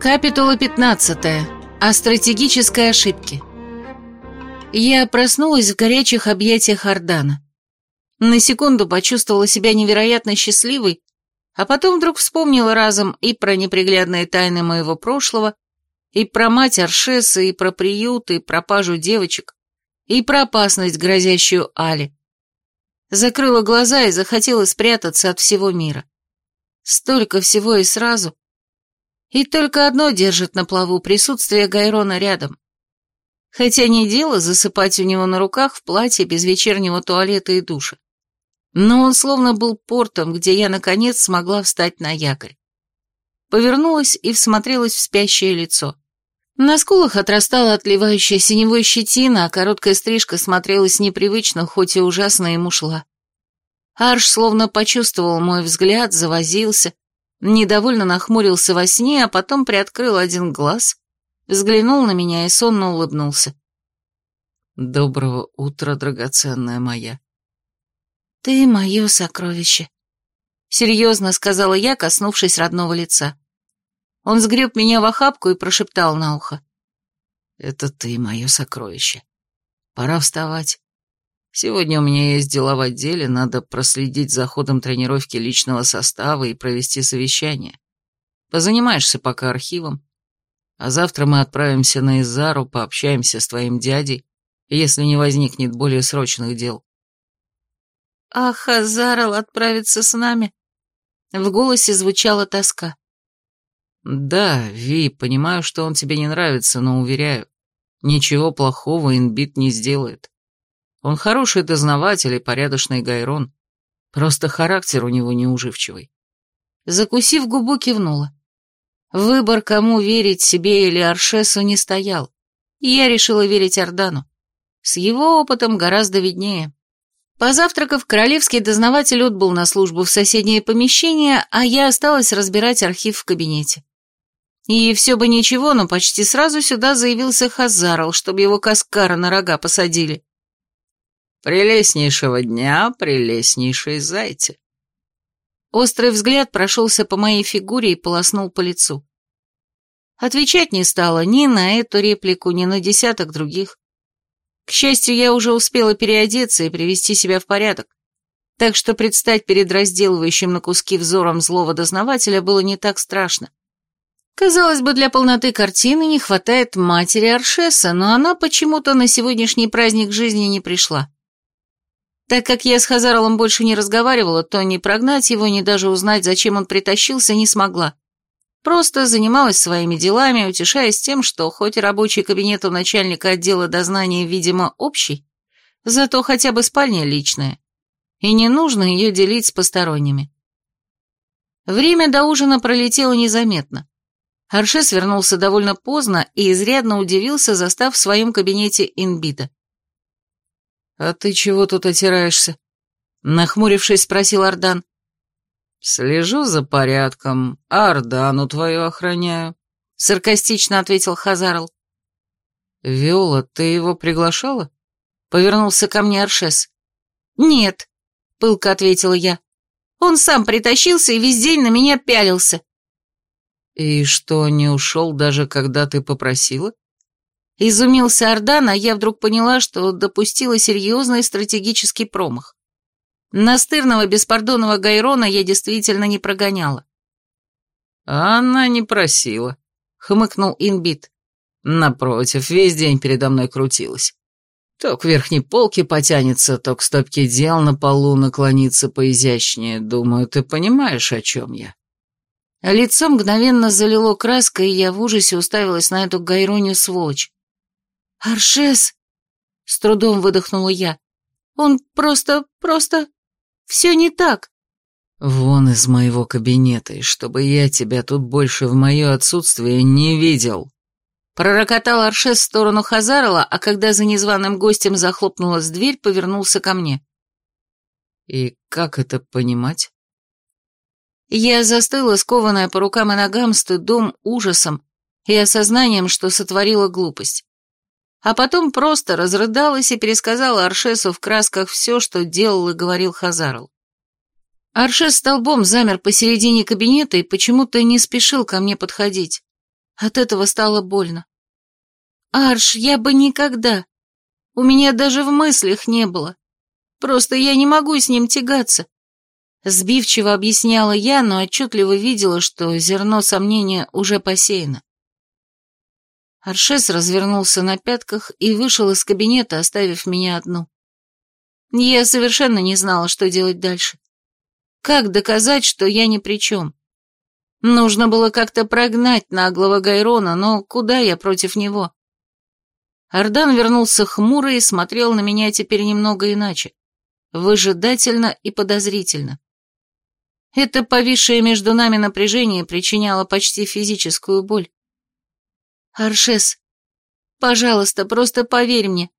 Капитула 15. О стратегической ошибке. Я проснулась в горячих объятиях Ордана. На секунду почувствовала себя невероятно счастливой, а потом вдруг вспомнила разом и про неприглядные тайны моего прошлого, и про мать Аршеса, и про приют, и про пажу девочек, и про опасность, грозящую Али. Закрыла глаза и захотела спрятаться от всего мира. Столько всего и сразу. И только одно держит на плаву присутствие Гайрона рядом. Хотя не дело засыпать у него на руках в платье без вечернего туалета и душа. Но он словно был портом, где я, наконец, смогла встать на якорь. Повернулась и всмотрелась в спящее лицо. На скулах отрастала отливающая синевой щетина, а короткая стрижка смотрелась непривычно, хоть и ужасно ему шла. Арш словно почувствовал мой взгляд, завозился, недовольно нахмурился во сне, а потом приоткрыл один глаз, взглянул на меня и сонно улыбнулся. «Доброго утра, драгоценная моя». «Ты мое сокровище», — серьезно сказала я, коснувшись родного лица. Он сгреб меня в охапку и прошептал на ухо. «Это ты, мое сокровище. Пора вставать. Сегодня у меня есть дела в отделе, надо проследить за ходом тренировки личного состава и провести совещание. Позанимаешься пока архивом. А завтра мы отправимся на Изару, пообщаемся с твоим дядей, если не возникнет более срочных дел». «А Хазарал отправится с нами?» В голосе звучала тоска. «Да, Ви, понимаю, что он тебе не нравится, но уверяю, ничего плохого Инбит не сделает. Он хороший дознаватель и порядочный Гайрон, просто характер у него неуживчивый». Закусив губу, кивнула. Выбор, кому верить, себе или Аршесу, не стоял, и я решила верить Ордану. С его опытом гораздо виднее. Позавтракав, королевский дознаватель отбыл на службу в соседнее помещение, а я осталась разбирать архив в кабинете. И все бы ничего, но почти сразу сюда заявился Хазарл, чтобы его каскара на рога посадили. «Прелестнейшего дня, прелестнейшей зайцы!» Острый взгляд прошелся по моей фигуре и полоснул по лицу. Отвечать не стала ни на эту реплику, ни на десяток других. К счастью, я уже успела переодеться и привести себя в порядок, так что предстать перед разделывающим на куски взором злого дознавателя было не так страшно. Казалось бы, для полноты картины не хватает матери Аршеса, но она почему-то на сегодняшний праздник жизни не пришла. Так как я с Хазаралом больше не разговаривала, то ни прогнать его, ни даже узнать, зачем он притащился, не смогла. Просто занималась своими делами, утешаясь тем, что хоть рабочий кабинет у начальника отдела дознания, видимо, общий, зато хотя бы спальня личная, и не нужно ее делить с посторонними. Время до ужина пролетело незаметно. Аршес вернулся довольно поздно и изрядно удивился, застав в своем кабинете инбита. «А ты чего тут отираешься?» Нахмурившись, спросил Ардан. «Слежу за порядком, а Ардану твою охраняю», — саркастично ответил Хазарл. «Виола, ты его приглашала?» — повернулся ко мне Аршес. «Нет», — пылко ответила я. «Он сам притащился и весь день на меня пялился». «И что, не ушел даже когда ты попросила?» Изумился Ордан, а я вдруг поняла, что допустила серьезный стратегический промах. Настырного беспардонного Гайрона я действительно не прогоняла. «Она не просила», — хмыкнул Инбит. «Напротив, весь день передо мной крутилась. То к верхней полке потянется, то к стопке дел на полу наклониться поизящнее. Думаю, ты понимаешь, о чем я». Лицо мгновенно залило краской, и я в ужасе уставилась на эту гайронию сволочь. «Аршес!» — с трудом выдохнула я. «Он просто, просто... все не так!» «Вон из моего кабинета, и чтобы я тебя тут больше в мое отсутствие не видел!» Пророкотал Аршес в сторону Хазарова, а когда за незваным гостем захлопнулась дверь, повернулся ко мне. «И как это понимать?» Я застыла, скованная по рукам и ногам, стыдом, ужасом и осознанием, что сотворила глупость. А потом просто разрыдалась и пересказала Аршесу в красках все, что делал и говорил Хазарл. Аршес столбом замер посередине кабинета и почему-то не спешил ко мне подходить. От этого стало больно. Арш, я бы никогда. У меня даже в мыслях не было. Просто я не могу с ним тягаться. Сбивчиво объясняла я, но отчетливо видела, что зерно сомнения уже посеяно. Аршес развернулся на пятках и вышел из кабинета, оставив меня одну. Я совершенно не знала, что делать дальше. Как доказать, что я ни при чем? Нужно было как-то прогнать наглого Гайрона, но куда я против него? Ардан вернулся хмурый и смотрел на меня теперь немного иначе, выжидательно и подозрительно. Это повисшее между нами напряжение причиняло почти физическую боль. «Аршес, пожалуйста, просто поверь мне.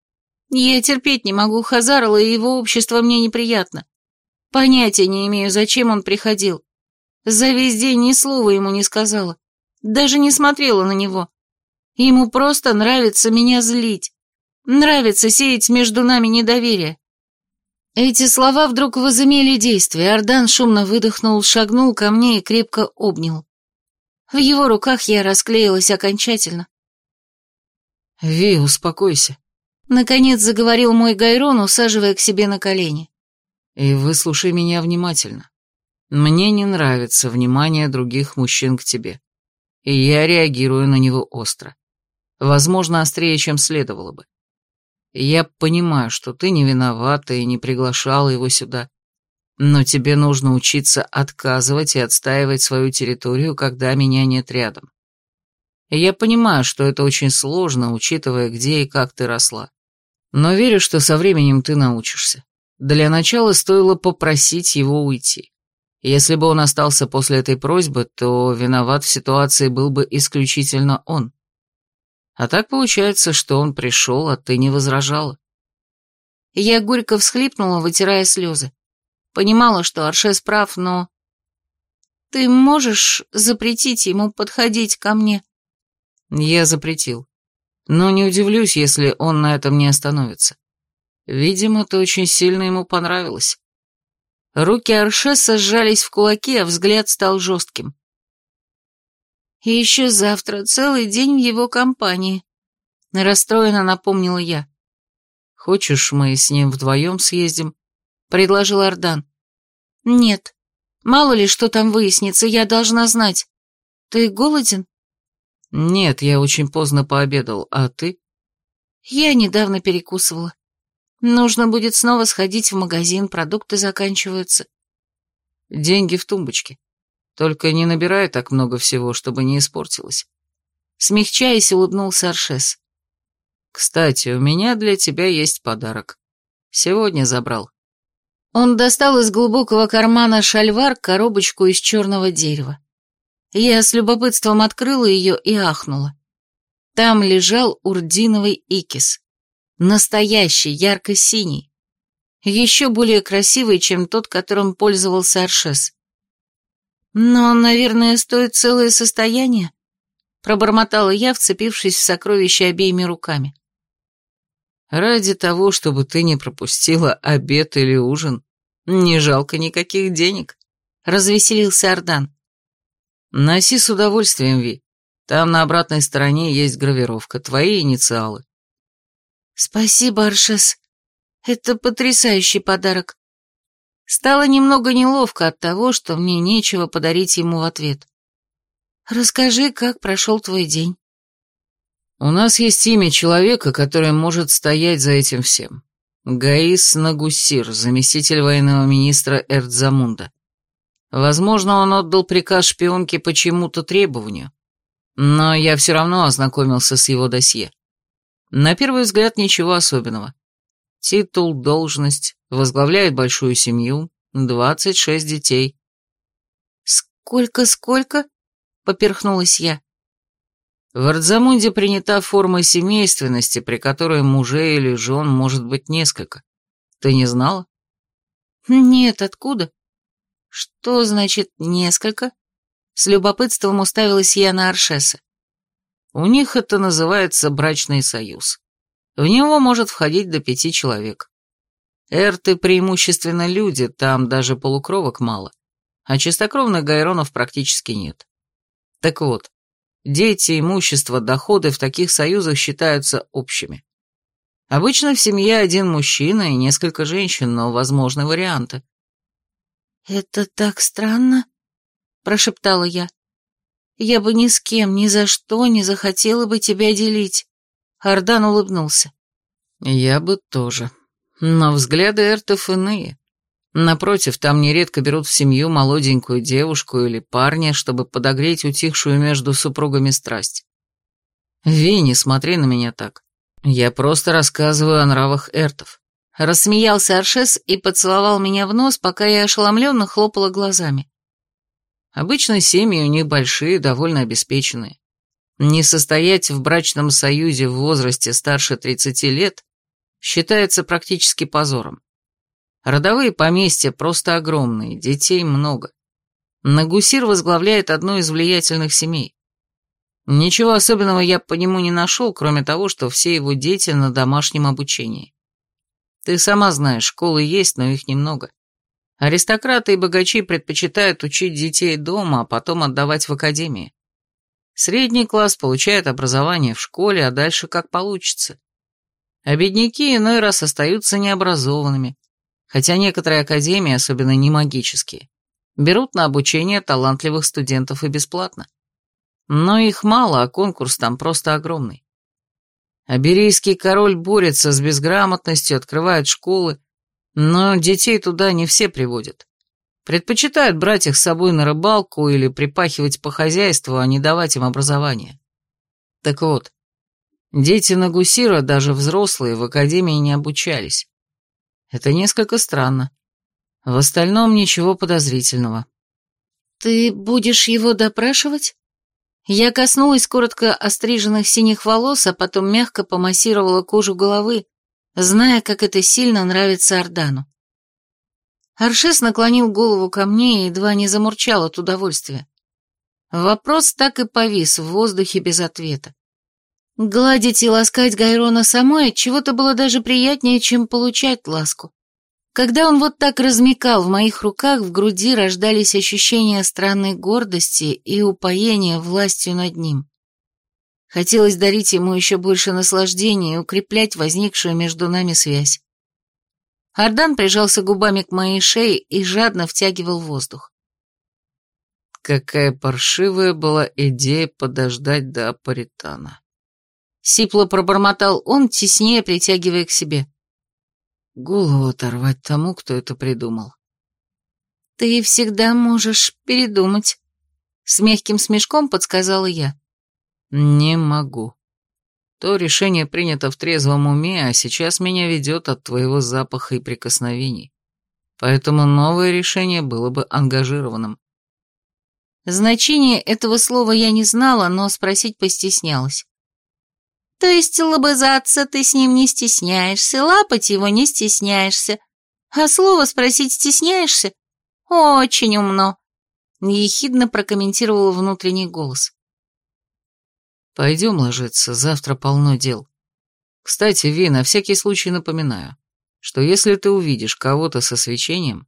Я терпеть не могу Хазарла, и его общество мне неприятно. Понятия не имею, зачем он приходил. За весь день ни слова ему не сказала. Даже не смотрела на него. Ему просто нравится меня злить. Нравится сеять между нами недоверие. Эти слова вдруг возымели действие. Ардан шумно выдохнул, шагнул ко мне и крепко обнял. В его руках я расклеилась окончательно. «Ви, успокойся», — наконец заговорил мой Гайрон, усаживая к себе на колени. «И выслушай меня внимательно. Мне не нравится внимание других мужчин к тебе, и я реагирую на него остро. Возможно, острее, чем следовало бы. Я понимаю, что ты не виновата и не приглашала его сюда. Но тебе нужно учиться отказывать и отстаивать свою территорию, когда меня нет рядом. я понимаю, что это очень сложно, учитывая, где и как ты росла. Но верю, что со временем ты научишься. Для начала стоило попросить его уйти. Если бы он остался после этой просьбы, то виноват в ситуации был бы исключительно он. А так получается, что он пришел, а ты не возражала. Я горько всхлипнула, вытирая слезы. Понимала, что Аршес прав, но... Ты можешь запретить ему подходить ко мне? Я запретил. Но не удивлюсь, если он на этом не остановится. Видимо, ты очень сильно ему понравилось. Руки Аршеса сжались в кулаки, а взгляд стал жестким. И еще завтра целый день в его компании. Расстроенно напомнила я. Хочешь, мы с ним вдвоем съездим? Предложил Ардан. Нет. Мало ли, что там выяснится, я должна знать. Ты голоден? Нет, я очень поздно пообедал, а ты? Я недавно перекусывала. Нужно будет снова сходить в магазин, продукты заканчиваются. Деньги в тумбочке. Только не набирай так много всего, чтобы не испортилось. Смягчаясь, улыбнулся Аршес. Кстати, у меня для тебя есть подарок. Сегодня забрал. Он достал из глубокого кармана шальвар коробочку из черного дерева. Я с любопытством открыла ее и ахнула. Там лежал урдиновый икис. Настоящий, ярко-синий. Еще более красивый, чем тот, которым пользовался Аршес. «Но, наверное, стоит целое состояние», — пробормотала я, вцепившись в сокровище обеими руками. «Ради того, чтобы ты не пропустила обед или ужин, не жалко никаких денег», — развеселился Ардан. «Носи с удовольствием, Ви. Там на обратной стороне есть гравировка, твои инициалы». «Спасибо, Аршес. Это потрясающий подарок. Стало немного неловко от того, что мне нечего подарить ему в ответ. «Расскажи, как прошел твой день?» «У нас есть имя человека, который может стоять за этим всем. Гаис Нагусир, заместитель военного министра Эрдзамунда. Возможно, он отдал приказ шпионке по чему-то требованию, но я все равно ознакомился с его досье. На первый взгляд ничего особенного. Титул, должность, возглавляет большую семью, 26 детей. «Сколько-сколько?» — поперхнулась я. В Ардзамунде принята форма семейственности, при которой мужей или жен может быть несколько. Ты не знала? Нет, откуда? Что значит «несколько»? С любопытством уставилась я на Аршеса. У них это называется брачный союз. В него может входить до пяти человек. Эрты преимущественно люди, там даже полукровок мало, а чистокровных гайронов практически нет. Так вот, Дети, имущество, доходы в таких союзах считаются общими. Обычно в семье один мужчина и несколько женщин, но возможны варианты. «Это так странно», — прошептала я. «Я бы ни с кем, ни за что не захотела бы тебя делить». Ардан улыбнулся. «Я бы тоже. Но взгляды эртов иные. Напротив, там нередко берут в семью молоденькую девушку или парня, чтобы подогреть утихшую между супругами страсть. Винни, смотри на меня так. Я просто рассказываю о нравах эртов. Рассмеялся Аршес и поцеловал меня в нос, пока я ошеломленно хлопала глазами. Обычно семьи у них большие, довольно обеспеченные. Не состоять в брачном союзе в возрасте старше 30 лет считается практически позором. Родовые поместья просто огромные, детей много. Нагусир возглавляет одну из влиятельных семей. Ничего особенного я по нему не нашел, кроме того, что все его дети на домашнем обучении. Ты сама знаешь, школы есть, но их немного. Аристократы и богачи предпочитают учить детей дома, а потом отдавать в академии. Средний класс получает образование в школе, а дальше как получится. А бедняки иной раз остаются необразованными, хотя некоторые академии, особенно не магические, берут на обучение талантливых студентов и бесплатно. Но их мало, а конкурс там просто огромный. Аберийский король борется с безграмотностью, открывает школы, но детей туда не все приводят. Предпочитают брать их с собой на рыбалку или припахивать по хозяйству, а не давать им образование. Так вот, дети Нагусира, даже взрослые, в академии не обучались. Это несколько странно. В остальном ничего подозрительного. «Ты будешь его допрашивать?» Я коснулась коротко остриженных синих волос, а потом мягко помассировала кожу головы, зная, как это сильно нравится Ордану. Аршес наклонил голову ко мне и едва не замурчал от удовольствия. Вопрос так и повис в воздухе без ответа. Гладить и ласкать Гайрона самой от чего-то было даже приятнее, чем получать ласку. Когда он вот так размекал в моих руках, в груди рождались ощущения странной гордости и упоения властью над ним. Хотелось дарить ему еще больше наслаждения и укреплять возникшую между нами связь. Ардан прижался губами к моей шее и жадно втягивал воздух. Какая паршивая была идея подождать до Апаритана. Сипло пробормотал он, теснее притягивая к себе. Голову оторвать тому, кто это придумал. «Ты всегда можешь передумать», — с мягким смешком подсказала я. «Не могу. То решение принято в трезвом уме, а сейчас меня ведет от твоего запаха и прикосновений. Поэтому новое решение было бы ангажированным». Значение этого слова я не знала, но спросить постеснялась. То есть лобызаться ты с ним не стесняешься, лапать его не стесняешься, а слово спросить стесняешься? Очень умно. Ехидно прокомментировал внутренний голос. Пойдем ложиться, завтра полно дел. Кстати, Ви, на всякий случай напоминаю, что если ты увидишь кого-то со свечением,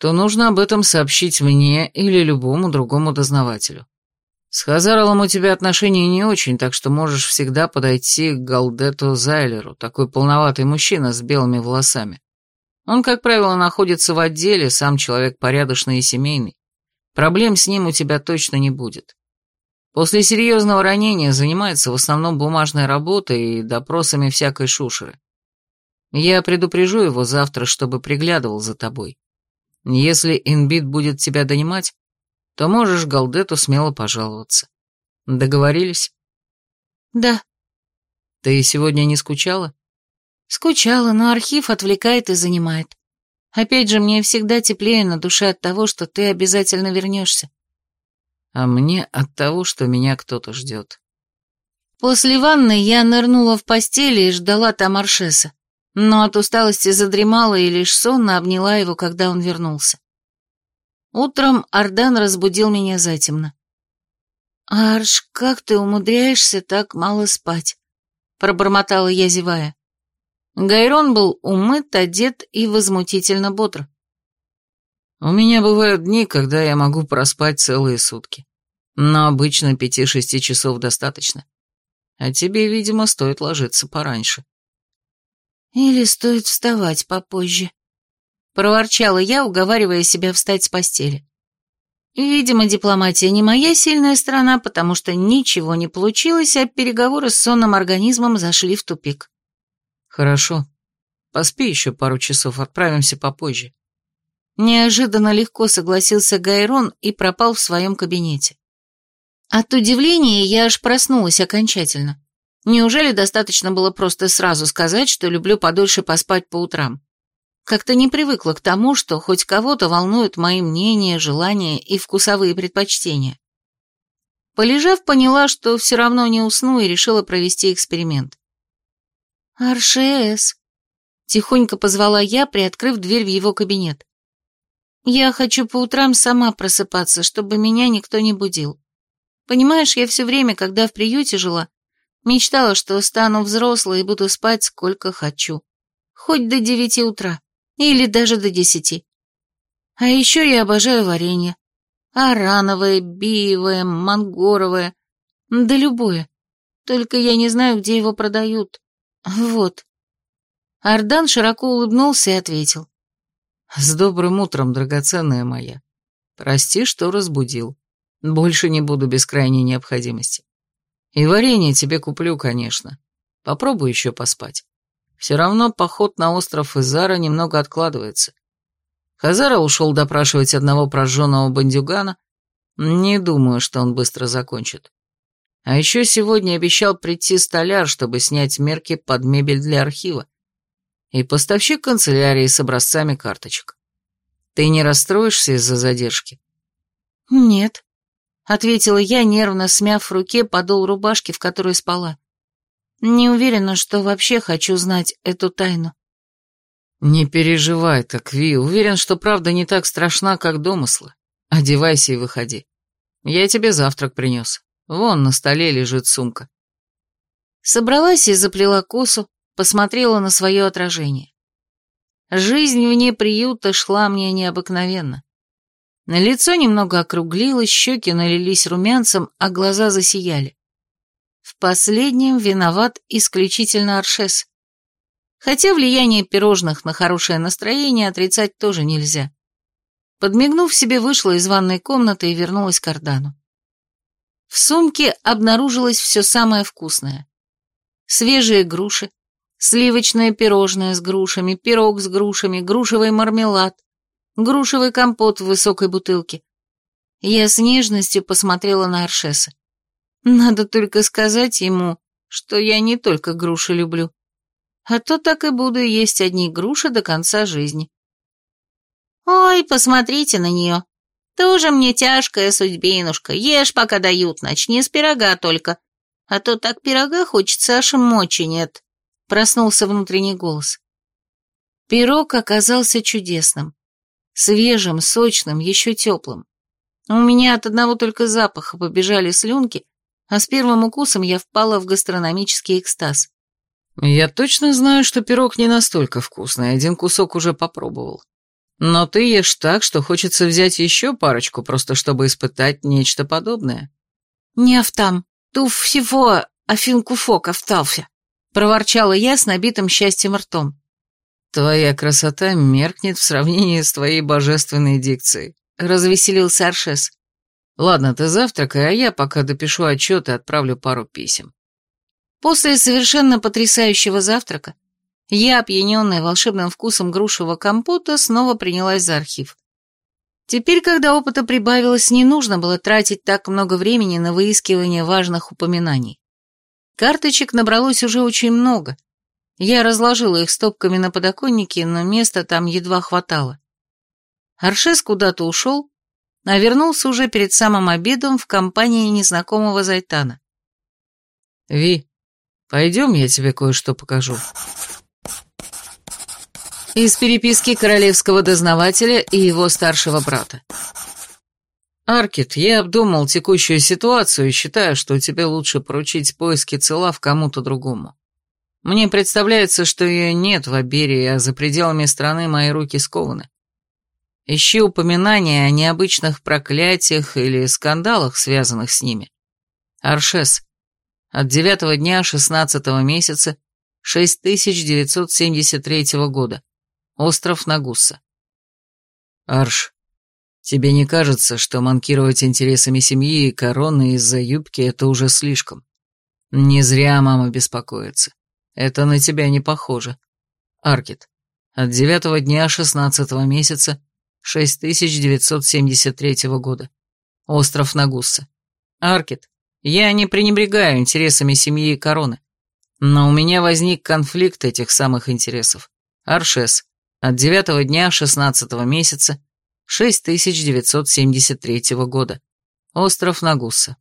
то нужно об этом сообщить мне или любому другому дознавателю. С Хазаралом у тебя отношения не очень, так что можешь всегда подойти к Галдету Зайлеру, такой полноватый мужчина с белыми волосами. Он, как правило, находится в отделе, сам человек порядочный и семейный. Проблем с ним у тебя точно не будет. После серьезного ранения занимается в основном бумажной работой и допросами всякой шушеры. Я предупрежу его завтра, чтобы приглядывал за тобой. Если Инбит будет тебя донимать, то можешь Галдету смело пожаловаться. Договорились? Да. Ты сегодня не скучала? Скучала, но архив отвлекает и занимает. Опять же, мне всегда теплее на душе от того, что ты обязательно вернешься. А мне от того, что меня кто-то ждет. После ванны я нырнула в постели и ждала там Аршеса, но от усталости задремала и лишь сонно обняла его, когда он вернулся. Утром Ардан разбудил меня затемно. «Арш, как ты умудряешься так мало спать?» — пробормотала я, зевая. Гайрон был умыт, одет и возмутительно бодр. «У меня бывают дни, когда я могу проспать целые сутки. Но обычно пяти-шести часов достаточно. А тебе, видимо, стоит ложиться пораньше. Или стоит вставать попозже. Проворчала я, уговаривая себя встать с постели. Видимо, дипломатия не моя сильная сторона, потому что ничего не получилось, а переговоры с сонным организмом зашли в тупик. Хорошо. Поспи еще пару часов, отправимся попозже. Неожиданно легко согласился Гайрон и пропал в своем кабинете. От удивления я аж проснулась окончательно. Неужели достаточно было просто сразу сказать, что люблю подольше поспать по утрам? Как-то не привыкла к тому, что хоть кого-то волнуют мои мнения, желания и вкусовые предпочтения. Полежав, поняла, что все равно не усну и решила провести эксперимент. «Аршес», — тихонько позвала я, приоткрыв дверь в его кабинет. «Я хочу по утрам сама просыпаться, чтобы меня никто не будил. Понимаешь, я все время, когда в приюте жила, мечтала, что стану взрослой и буду спать сколько хочу. Хоть до девяти утра. Или даже до десяти. А еще я обожаю варенье. Арановое, биевое, мангоровое. Да любое. Только я не знаю, где его продают. Вот. Ардан широко улыбнулся и ответил. «С добрым утром, драгоценная моя. Прости, что разбудил. Больше не буду без крайней необходимости. И варенье тебе куплю, конечно. Попробуй еще поспать. Все равно поход на остров Изара немного откладывается. Хазара ушел допрашивать одного прожженного бандюгана. Не думаю, что он быстро закончит. А еще сегодня обещал прийти столяр, чтобы снять мерки под мебель для архива. И поставщик канцелярии с образцами карточек. Ты не расстроишься из-за задержки? Нет, ответила я, нервно смяв в руке подол рубашки, в которой спала. Не уверена, что вообще хочу знать эту тайну. Не переживай так, Ви, уверен, что правда не так страшна, как домыслы. Одевайся и выходи. Я тебе завтрак принес. Вон на столе лежит сумка. Собралась и заплела косу, посмотрела на свое отражение. Жизнь вне приюта шла мне необыкновенно. На лицо немного округлилось, щеки налились румянцем, а глаза засияли. В последнем виноват исключительно Аршес. Хотя влияние пирожных на хорошее настроение отрицать тоже нельзя. Подмигнув себе, вышла из ванной комнаты и вернулась к Ордану. В сумке обнаружилось все самое вкусное. Свежие груши, сливочное пирожное с грушами, пирог с грушами, грушевый мармелад, грушевый компот в высокой бутылке. Я с нежностью посмотрела на Аршеса. Надо только сказать ему, что я не только груши люблю. А то так и буду есть одни груши до конца жизни. Ой, посмотрите на нее. Тоже мне тяжкая судьбинушка. Ешь, пока дают, начни с пирога только. А то так пирога хочется, аж мочи нет. Проснулся внутренний голос. Пирог оказался чудесным. Свежим, сочным, еще теплым. У меня от одного только запаха побежали слюнки, а с первым укусом я впала в гастрономический экстаз. Я точно знаю, что пирог не настолько вкусный, один кусок уже попробовал. Но ты ешь так, что хочется взять еще парочку, просто чтобы испытать нечто подобное. Не автам, туф всего афинкуфо кафталфе, проворчала я с набитым счастьем ртом. «Твоя красота меркнет в сравнении с твоей божественной дикцией», — развеселился Аршес. «Ладно, ты завтракай, а я пока допишу отчет и отправлю пару писем». После совершенно потрясающего завтрака я, опьяненная волшебным вкусом грушевого компота, снова принялась за архив. Теперь, когда опыта прибавилось, не нужно было тратить так много времени на выискивание важных упоминаний. Карточек набралось уже очень много — я разложила их стопками на подоконнике, но места там едва хватало. Аршес куда-то ушел, а вернулся уже перед самым обедом в компании незнакомого Зайтана. «Ви, пойдем, я тебе кое-что покажу». Из переписки королевского дознавателя и его старшего брата. «Аркет, я обдумал текущую ситуацию и считаю, что тебе лучше поручить поиски Целав кому-то другому. Мне представляется, что ее нет в Аберии, а за пределами страны мои руки скованы. Ищи упоминания о необычных проклятиях или скандалах, связанных с ними. Аршес. От девятого дня шестнадцатого месяца 6973 года. Остров Нагуса. Арш, тебе не кажется, что манкировать интересами семьи и короны из-за юбки — это уже слишком? Не зря мама беспокоится. Это на тебя не похоже. Аркет. От девятого дня шестнадцатого месяца 6973 года. Остров Нагуса. Аркет. Я не пренебрегаю интересами семьи и короны. Но у меня возник конфликт этих самых интересов. Аршес. От девятого дня шестнадцатого месяца 6973 года. Остров Нагуса.